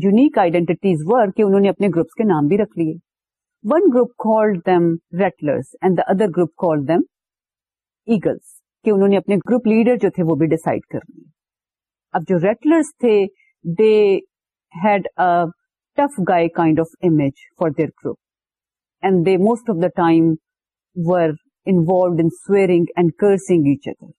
unique identities groups کے نام بھی رکھ لیے other group called them Eagles کہ انہوں نے اپنے گروپ لیڈر جو تھے وہ بھی ڈیسائڈ کر لیے اب جو ریٹلرس تھے they had guy kind of image for their group and they most of the time were involved in swearing and cursing each other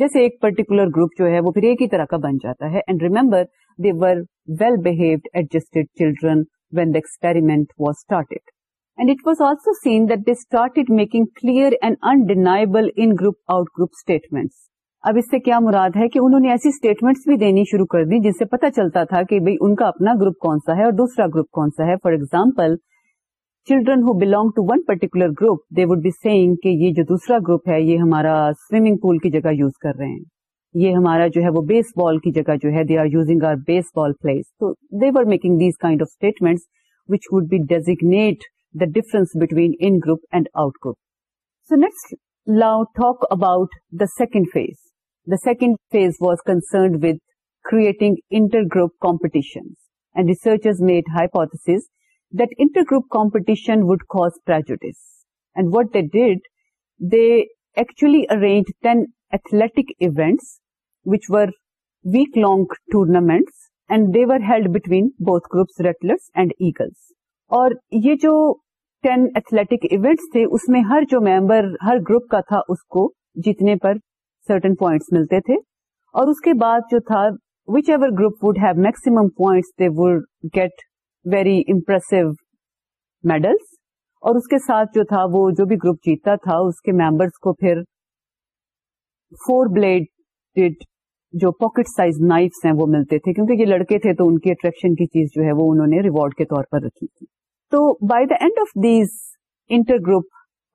جیسے ایک پرٹیکولر گروپ جو ہے وہ پھر ایک ہی طرح کا بن جاتا ہے and remember they were well behaved adjusted children when the experiment was started and it was also seen that they started making clear and undeniable in group out group statements اب اس سے کیا مراد ہے کہ انہوں نے ایسی اسٹیٹمنٹس بھی دینی شروع کر دی جس سے پتا چلتا تھا کہ بھئی ان کا اپنا گروپ کون سا ہے اور دوسرا گروپ کون سا ہے for example children who belong to one particular group they would be کہ یہ جو دوسرا گروپ ہے یہ ہمارا سوئمنگ پول کی جگہ یوز کر رہے ہیں یہ ہمارا جو ہے وہ بیس بال کی جگہ جو ہے they are using our baseball place تو they are making these kind of statement which would be designate the difference between in group and out group so next لاؤ talk about the second phase the second phase was concerned with creating inter group competition and made hypothesis that intergroup competition would cause prejudice. And what they did, they actually arranged 10 athletic events, which were week-long tournaments, and they were held between both groups, Rattlers and Eagles. اور یہ جو 10 athletic events تھے اس میں ہر جو ممبر ہر group کا تھا اس کو جیتنے پر سرٹن پوائنٹس ملتے تھے اور اس کے بعد جو تھا whichever group would have maximum points they would get very impressive medals اور اس کے ساتھ جو تھا وہ جو بھی گروپ جیتا تھا اس کے ممبرس کو پھر فور بلیڈ جو پاکٹ سائز نائفس ہیں وہ ملتے تھے کیونکہ یہ لڑکے تھے تو ان کی اٹریکشن کی چیز جو ہے وہ انہوں نے ریوارڈ کے طور پر رکھی تھی تو by the end of these inter group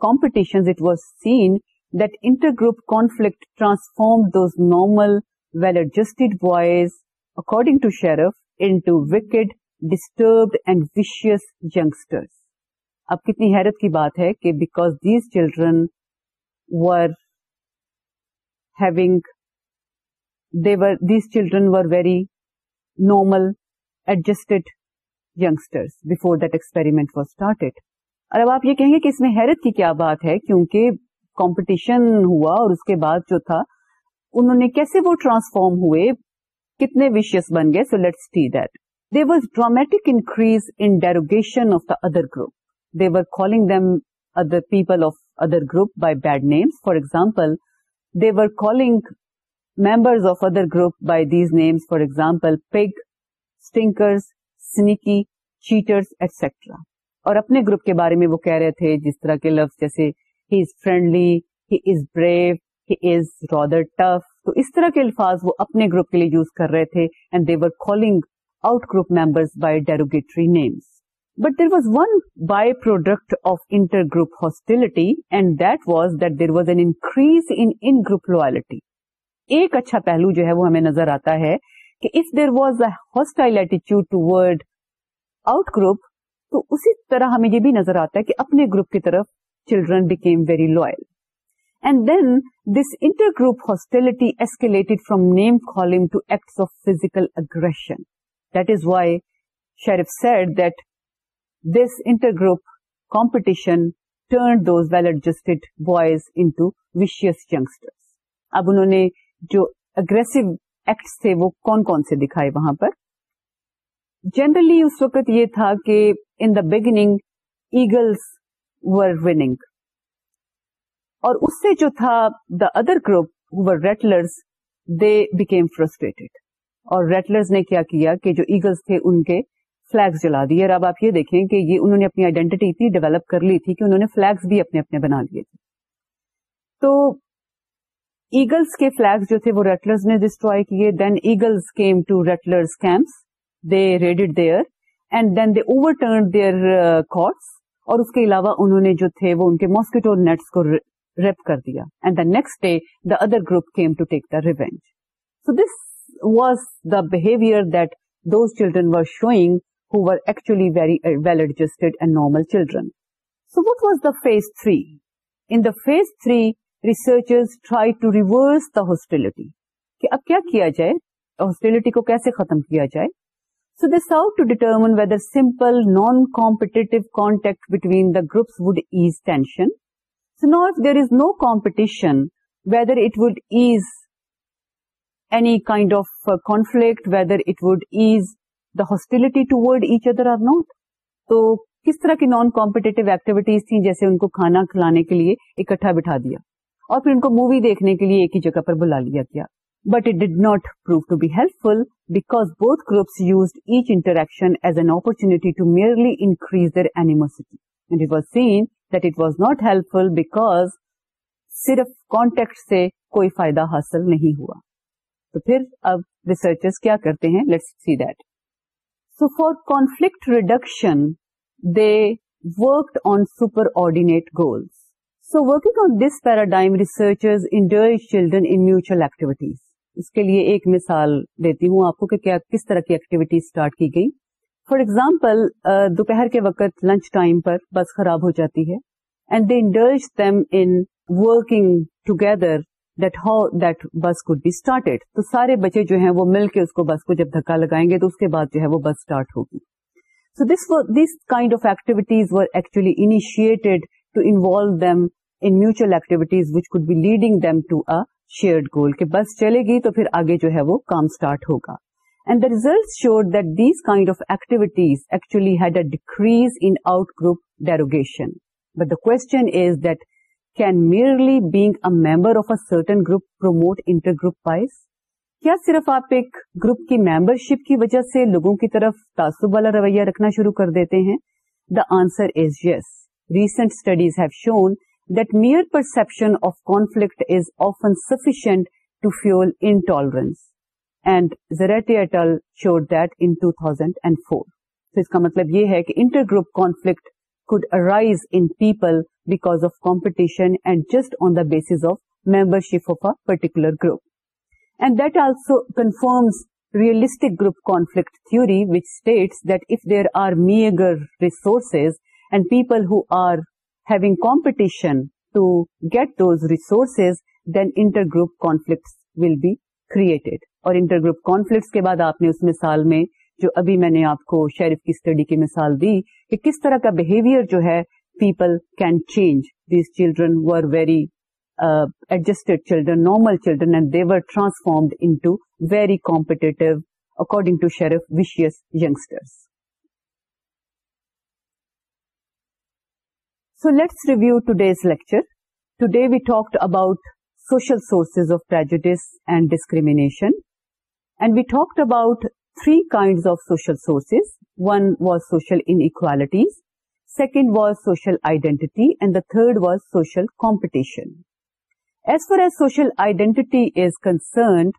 competition it was seen that inter group conflict transform those normal well adjust boys according to Sherif into wicked disturbed and vicious یگسٹر اب کتنی حیرت کی بات ہے کہ because these children were having they were these children were very normal adjusted یگسٹر before that experiment was started اور اب آپ یہ کہیں گے کہ اس میں حیرت کی کیا بات ہے کیونکہ کمپٹیشن ہوا اور اس کے بعد جو تھا انہوں نے کیسے وہ ٹرانسفارم ہوئے کتنے ویشیس بن گئے so let see that dramatic increase in increase in derogation of the other group calling calling them other people of other group by bad names for they were calling members of other group by these names for example pig, stinkers sneaky, cheaters, etcetera اور اپنے گروپ کے بارے میں وہ کہہ رہے تھے جس طرح کے لفظ جیسے he is friendly he is brave he is rather tough تو اس طرح کے الفاظ وہ اپنے گروپ کے لیے یوز کر رہے تھے and they were calling out group ممبروگیٹری names but there was one byproduct of inter group hostility and was that there was an increase loyalty ایک اچھا پہلو جو ہے وہ ہمیں نظر آتا ہے کہ if there was a hostile ایٹیچیوڈ ٹو ورڈ آؤٹ گروپ تو اسی طرح ہمیں یہ بھی نظر آتا ہے کہ اپنے گروپ کی طرف children became very loyal and then this inter group hostility escalated from name calling to acts of physical aggression that is why Sherif said that this inter group competition turn those well adjust boys into vicious youngsters اب انہوں نے جو aggressive acts تھے وہ کون کون سے دکھائے وہاں پر جنرلی اس وقت یہ تھا کہ in the beginning Eagles wing اور اس سے جو تھا the other group were rattlers they became frustrated اور ریٹلرز نے کیا کیا کہ جو ایگلز تھے ان کے فلیگز جلا دیے اور اب آپ یہ دیکھیں کہ یہ انہوں نے اپنی آئیڈینٹی اتنی ڈیولپ کر لی تھی کہ انہوں نے فلیگز بھی اپنے اپنے بنا لیے تھے تو ایگلز کے فلیگز جو تھے وہ ریٹلرز نے ڈسٹروائے کیے then Eagles came to Rattlers camps they raided their and then they overturn their cards اور اس کے علاوہ انہوں نے جو تھے وہ ان کے ماسکیٹو نیٹس کو ریپ کر دیا and the next day the other group came to take the revenge so this was the behaviour that those children were showing who are actually very well adjust and normal children so what was the phase three in the phase three researchers try to reverse the hostility کہ اب کیا جائے hostility کو کیسے ختم کیا جائے so this how to determine whether simple non compete contact between the groups would ease tension so no there is no competition whether it would ease any kind of conflict whether it was the hostility ٹوڈ each other or not تو کس طرح کی non competitive activities تھیں جیسے ان کو کھانا کھلانے کے لیے اکٹھا بٹھا دیا اور پھر ان کو مووی دیکھنے کے لیے ایک ہی جگہ پر بلا لیا گیا but it did not prove to be helpful because both groups use each interaction as an اپنی to merely increase and was was seen that it not helpful because صرف کانٹیکٹ سے کوئی فائدہ حاصل نہیں ہوا تو پھر اب ریسرچرس کیا کرتے ہیں let's see that so for conflict reduction they work on superordinate goals so working on this paradigm researchers انڈرز children in mutual activities اس کے لیے ایک مثال دیتی ہوں آپ کو کہ کیا کس طرح کی ایکٹیویٹی اسٹارٹ کی گئی فار ایگزامپل دوپہر کے وقت لنچ ٹائم پر بس خراب ہو جاتی ہے and they انڈرز them in working together تو سارے بچے جو ہیں وہ مل کے اس کو بس کو جب دھکا لگائیں گے تو اس کے بعد جو ہے وہ بس اسٹارٹ ہوگی so this this kind of activities were actually initiated to involve them mutual activities which could be leading them to a shared goal کہ بس چلے گی تو پھر آگے جو ہے وہ کام اسٹارٹ ہوگا and the result showed that these kind of activities actually had a decrease in out group derogation but the question is that can merely being a member of a certain group promote intergroup wise کیا صرف آپ ایک گروپ کی membership کی وجہ سے لوگوں کی طرف تعصب والا رویہ رکھنا شروع کر دیتے ہیں the answer is yes recent studies have shown that mere perception of conflict is often sufficient to fuel tolerance and Zarate et al that in two thousand and four اس کا مطلب یہ ہے کہ inter group conflict is in people because of competition and just on the base of membership of a particular group and that also confirms realistic group conflict theory what state that F there are meagre resources and people are having competition to get those resources then inter group conflict will be created اور inter group conflicts کے بعد آپ نے اس مثال میں جو ابھی میں نے آپ کو شیرف کی اسٹڈی کی مثال دی کہ کس طرح کا بہیویئر جو ہے people can change these children were very adjusted children normal children and they were transformed into very competitive according to Sherif vicious youngsters so let's review today's lecture today we talk about social sources of پیجیس and discrimination and we talk about three kinds of social sources one was social inequalities second was social identity and the third was social competition as far a social identity is concerned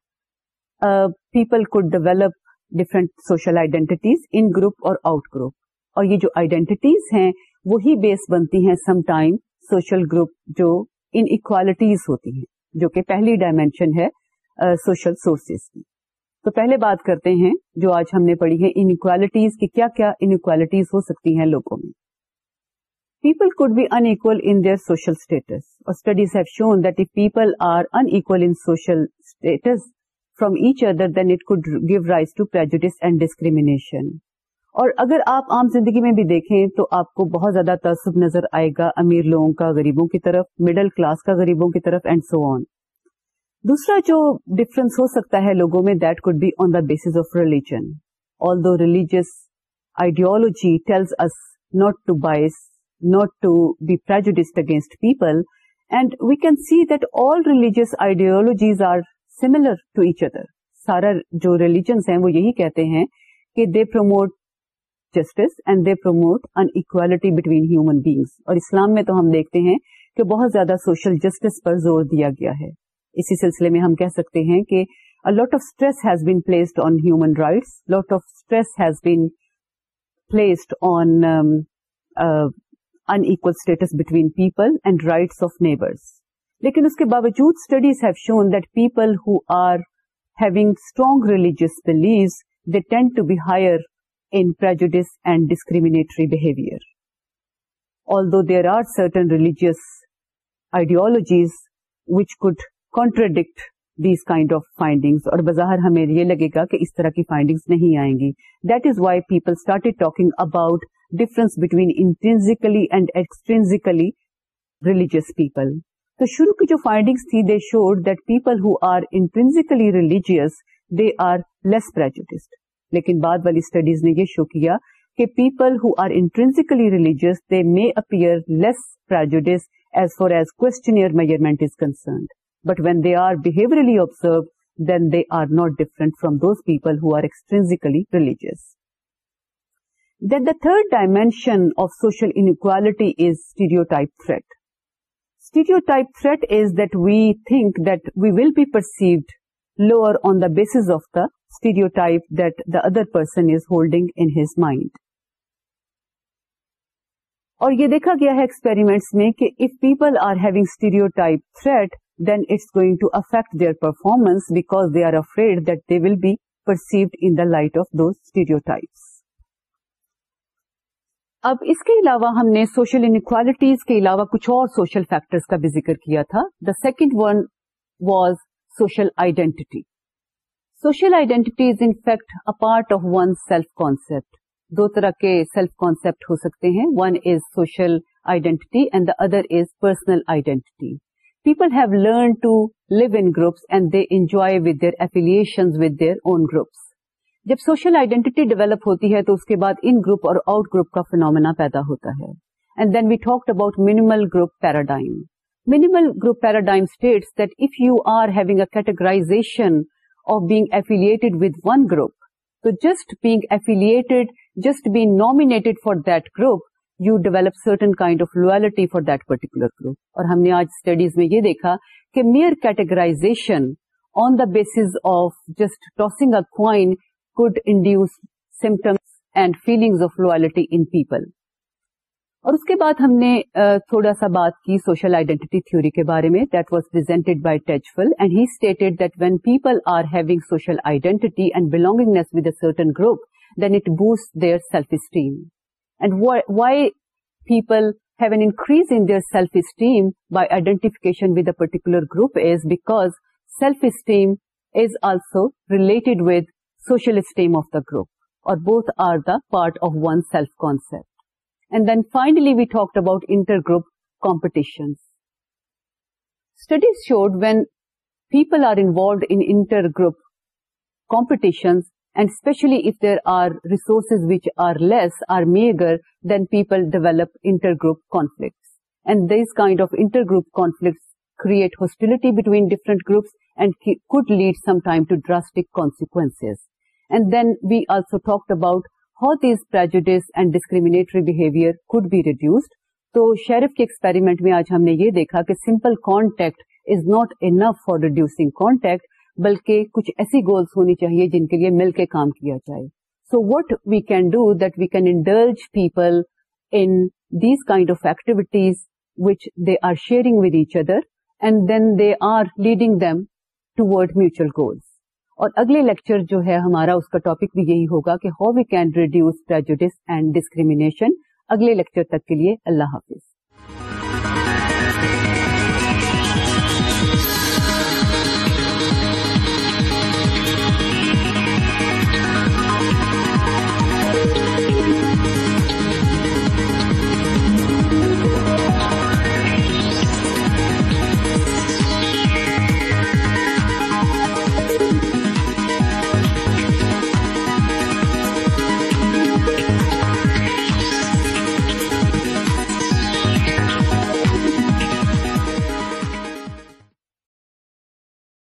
people could develop different social identities in group اور out group اور یہ جو identities ہیں وہی based بنتی ہیں some time social group جو inequalities ہوتی ہیں جو کہ پہلی ڈائمینشن ہے سوشل uh, سورسز کی تو پہلے بات کرتے ہیں جو آج ہم نے پڑھی ہے ان کی کیا کیا انکوالٹیز ہو سکتی ہیں لوگوں میں people could be انکو in their social status اور studies have shown that people are unequal in social status from each other then it could give rise to and discrimination اور اگر آپ عام زندگی میں بھی دیکھیں تو آپ کو بہت زیادہ تعصب نظر آئے گا امیر لوگوں کا غریبوں کی طرف مڈل کلاس کا غریبوں کی طرف اینڈ سو آن دوسرا جو ڈفرنس ہو سکتا ہے لوگوں میں that could be on the basis of religion although religious ideology tells us not to bias not to be پرسٹ against people and we can see that all religious ideologies are similar to each other سارا جو religions ہیں وہ یہی کہتے ہیں کہ they promote justice and they promote in inequality between human beings اور اسلام میں تو ہم دیکھتے ہیں کہ بہت زیادہ سوشل جسٹس پر زور دیا گیا ہے اسی سلسلے میں ہم کہہ سکتے ہیں کہ lot of stress has be placed on human rights lot of stress has been placed on unequal status between people and rights of neighbours لیکن اس کے باوجود studies have show that people are having strong religious beliefs they tend to be higher in prejudice and discriminatory behaviour although there are certain religious ideologies which could contradict these kind of findings اور بظاہر ہمیں یہ لگے گا کہ اس طرح کی findings نہیں آئیں گی that is why people started talking about difference between intrinsically and extrinsically religious people تو شروع کی جو فائنڈنگس تھی they showed that people who are intrinsically religious they are less prejudiced لیکن بعد والی اسٹڈیز نے یہ شو کیا کہ people who are intrinsically religious they may appear less prejudice as far as questionnaire measurement is concerned but when they are behaviourally observe then they are not different from those people who are extrinsically religious then the third dimension of social inequality is stereotype threat stereotype threat is that we think that we will be perceived lower on the base of the stereotyped the other person is holding in his mind اور یہ دیکھا گیا ہے experiment میں کہ if people are ہے stereotype threat then it's گوئگ to affect their performance because they are afraid that they will be perceived in light of those stereotype اب اس کے علاوہ ہم نے سوشل انکوالٹیز کے علاوہ کچھ اور سوشل فیکٹرز کا بھی ذکر کیا تھا the second one was social identity social identity is enact a part of one self concept دو طرح کے سیلف کانسپٹ ہو سکتے ہیں one is social identity and the other is personal identity people have learn to live in groups and they enjoy with their affiliation with their own groups جب social identity develop ہوتی ہے تو اس کے بعد ان گروپ اور out group کا phenomena پیدا ہوتا ہے and then we talk about minimal group paradigm minimal group paradigm state that if you are having a categorization of being affiliated with one group تو just being affiliated just being named for that group you develop certain kind of loyalty for that particular group اور ہم نے آج studies میں یہ دیکھا کہ mere categorization on the base of just tossing coin could induce symptoms and feelings of loyalty in people اور اس کے بعد ہم نے uh, تھوڑا سا بات کی سوشل آئیڈینٹی تھھیوری کے بارے میں that was پرائی by Tajfel and he stated that when people are having social identity and belongingness with a certain group then it boost their self esteem and why people have an increase in their self-esteem by identification with a particular group is because self-esteem is also related with social esteem of the group, or both are the part of one self-concept. And then finally, we talked about intergroup competitions. Studies showed when people are involved in intergroup competitions, and specially if there are resources which are less or meagre then people develop inter group conflict and these kind of inter group conflicts create hostility between different groups and could lead some time to drastic consequences and then we also talked about how these prejudice and discriminatory behaviour could be reduced تو Sherif کی experiment میں آج ہم نے یہ دیکھا کہ simple contact is not enough for reduce contact بلکہ کچھ ایسی گولس ہونی چاہیے جن کے لیے مل کے کام کیا جائے so what we can do that we can indulge people in these kind of activities which they are sharing with each other and then they are leading them toward mutual goals اور اگلے lecture جو ہے ہمارا اس کا topic بھی یہی ہوگا کہ how we can reduce prejudice and discrimination اگلے لیکچر تک کے لیے اللہ حافظ